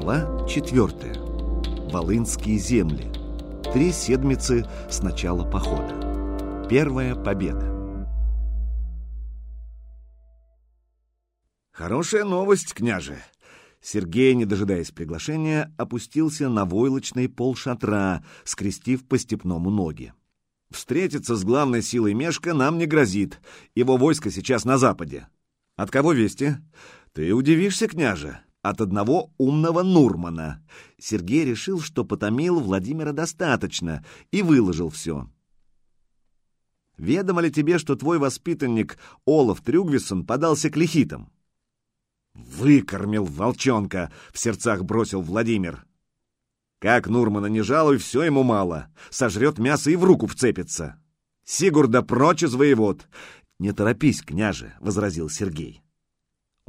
Глава четвертая. Волынские земли. Три седмицы с начала похода. Первая победа. Хорошая новость, княже. Сергей, не дожидаясь приглашения, опустился на войлочный пол шатра, скрестив по степному ноги. Встретиться с главной силой Мешка нам не грозит. Его войско сейчас на западе. От кого вести? Ты удивишься, княже от одного умного Нурмана. Сергей решил, что потомил Владимира достаточно, и выложил все. «Ведомо ли тебе, что твой воспитанник Олаф Трюгвисон подался к лихитам?» «Выкормил волчонка!» — в сердцах бросил Владимир. «Как Нурмана не жалуй, все ему мало. Сожрет мясо и в руку вцепится. Сигурда прочь из воевод!» «Не торопись, княже!» — возразил Сергей.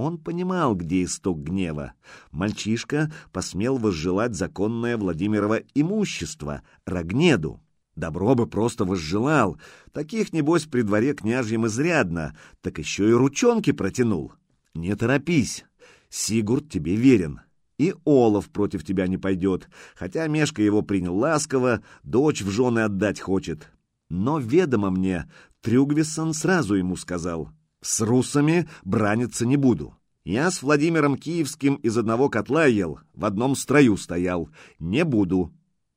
Он понимал, где исток гнева. Мальчишка посмел возжелать законное Владимирово имущество, Рогнеду. Добро бы просто возжелал. Таких, небось, при дворе княжьем изрядно, так еще и ручонки протянул. Не торопись, Сигурд тебе верен. И Олаф против тебя не пойдет, хотя Мешка его принял ласково, дочь в жены отдать хочет. Но ведомо мне, Трюгвисон сразу ему сказал — с русами браниться не буду. Я с Владимиром Киевским из одного котла ел, в одном строю стоял. Не буду.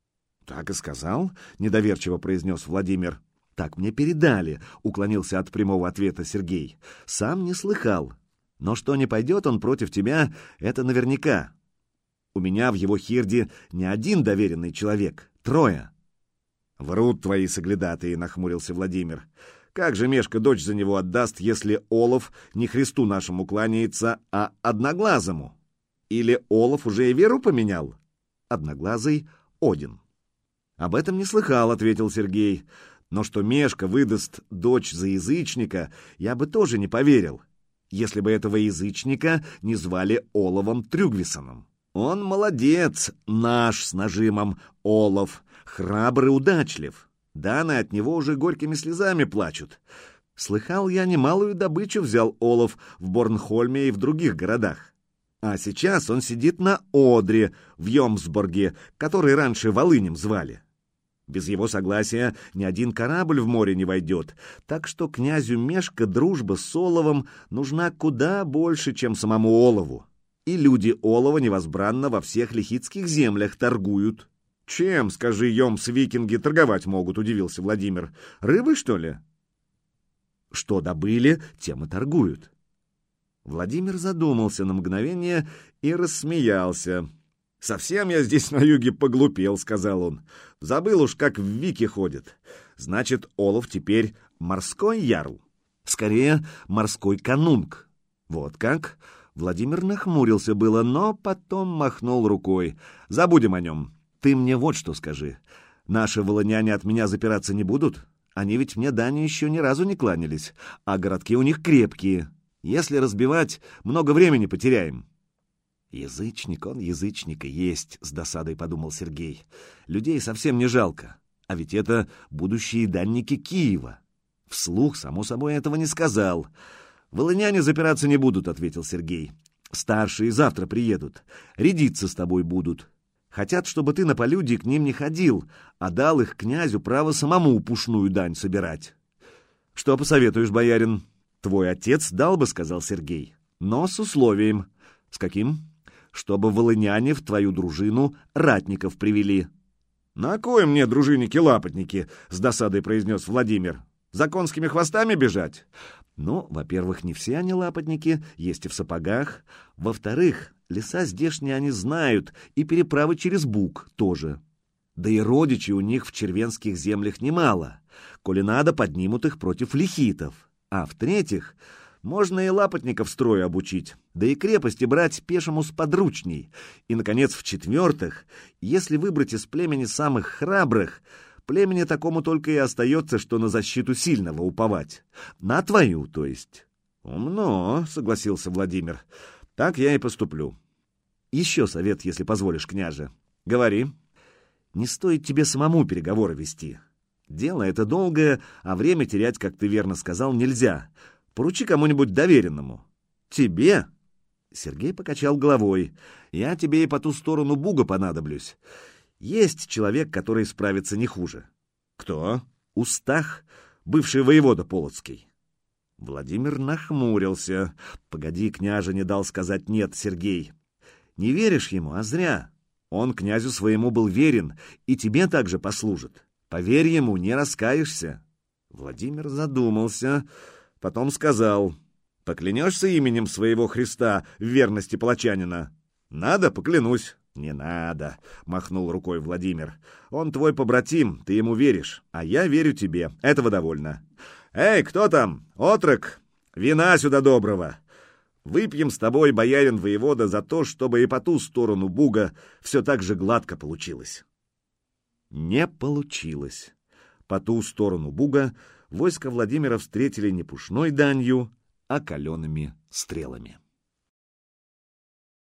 — Так и сказал? — недоверчиво произнес Владимир. — Так мне передали, — уклонился от прямого ответа Сергей. — Сам не слыхал. Но что не пойдет он против тебя, это наверняка. У меня в его хирде не один доверенный человек, трое. — Врут твои соглядатые, — нахмурился Владимир. Как же Мешка дочь за него отдаст, если Олов не Христу нашему кланяется, а Одноглазому? Или Олов уже и веру поменял? Одноглазый — Один. Об этом не слыхал, — ответил Сергей. Но что Мешка выдаст дочь за язычника, я бы тоже не поверил, если бы этого язычника не звали Оловом Трюгвисоном. Он молодец, наш с нажимом Олов, храбрый удачлив. Даны от него уже горькими слезами плачут. Слыхал я, немалую добычу взял Олаф в Борнхольме и в других городах. А сейчас он сидит на Одре в Йомсборге, который раньше Волынем звали. Без его согласия ни один корабль в море не войдет, так что князю Мешка дружба с Оловом нужна куда больше, чем самому Олову. И люди Олова невозбранно во всех лихитских землях торгуют. «Чем, скажи, Йомс, викинги торговать могут?» — удивился Владимир. «Рыбой, что ли?» «Что добыли, тем и торгуют». Владимир задумался на мгновение и рассмеялся. «Совсем я здесь на юге поглупел», — сказал он. «Забыл уж, как в Вики ходят. Значит, Олов теперь морской ярл. Скорее, морской канунг. Вот как?» Владимир нахмурился было, но потом махнул рукой. «Забудем о нем. Ты мне вот что скажи. Наши волыняне от меня запираться не будут? Они ведь мне дани еще ни разу не кланялись, а городки у них крепкие. Если разбивать, много времени потеряем». «Язычник, он язычник и есть», — с досадой подумал Сергей. «Людей совсем не жалко. А ведь это будущие данники Киева». Вслух, само собой, этого не сказал. «Волыняне запираться не будут», — ответил Сергей. «Старшие завтра приедут. Рядиться с тобой будут. Хотят, чтобы ты на полюдье к ним не ходил, а дал их князю право самому пушную дань собирать. — Что посоветуешь, боярин? — Твой отец дал бы, — сказал Сергей, — но с условием. — С каким? — Чтобы волыняне в твою дружину ратников привели. — На кой мне дружинники-лапотники? — с досадой произнес Владимир. — За конскими хвостами бежать? Ну, во-первых, не все они лапотники, есть и в сапогах. Во-вторых, Леса здешние они знают, и переправы через Буг тоже. Да и родичей у них в червенских землях немало. Коли надо, поднимут их против лихитов. А в-третьих, можно и лапотников строю обучить, да и крепости брать пешему сподручней. И, наконец, в-четвертых, если выбрать из племени самых храбрых, племени такому только и остается, что на защиту сильного уповать. На твою, то есть. «Умно», — согласился Владимир. «Так я и поступлю. Еще совет, если позволишь, княже. Говори. Не стоит тебе самому переговоры вести. Дело это долгое, а время терять, как ты верно сказал, нельзя. Поручи кому-нибудь доверенному. Тебе? Сергей покачал головой. «Я тебе и по ту сторону буга понадоблюсь. Есть человек, который справится не хуже». «Кто?» «Устах, бывший воевода Полоцкий». Владимир нахмурился. «Погоди, княже, не дал сказать «нет», Сергей. Не веришь ему, а зря. Он князю своему был верен, и тебе также послужит. Поверь ему, не раскаешься». Владимир задумался, потом сказал, «Поклянешься именем своего Христа в верности палачанина?» «Надо, поклянусь». «Не надо», — махнул рукой Владимир. «Он твой побратим, ты ему веришь, а я верю тебе, этого довольно». «Эй, кто там? Отрок? Вина сюда доброго!» Выпьем с тобой, боярин воевода, за то, чтобы и по ту сторону Буга все так же гладко получилось. Не получилось. По ту сторону Буга войско Владимира встретили не пушной данью, а калеными стрелами.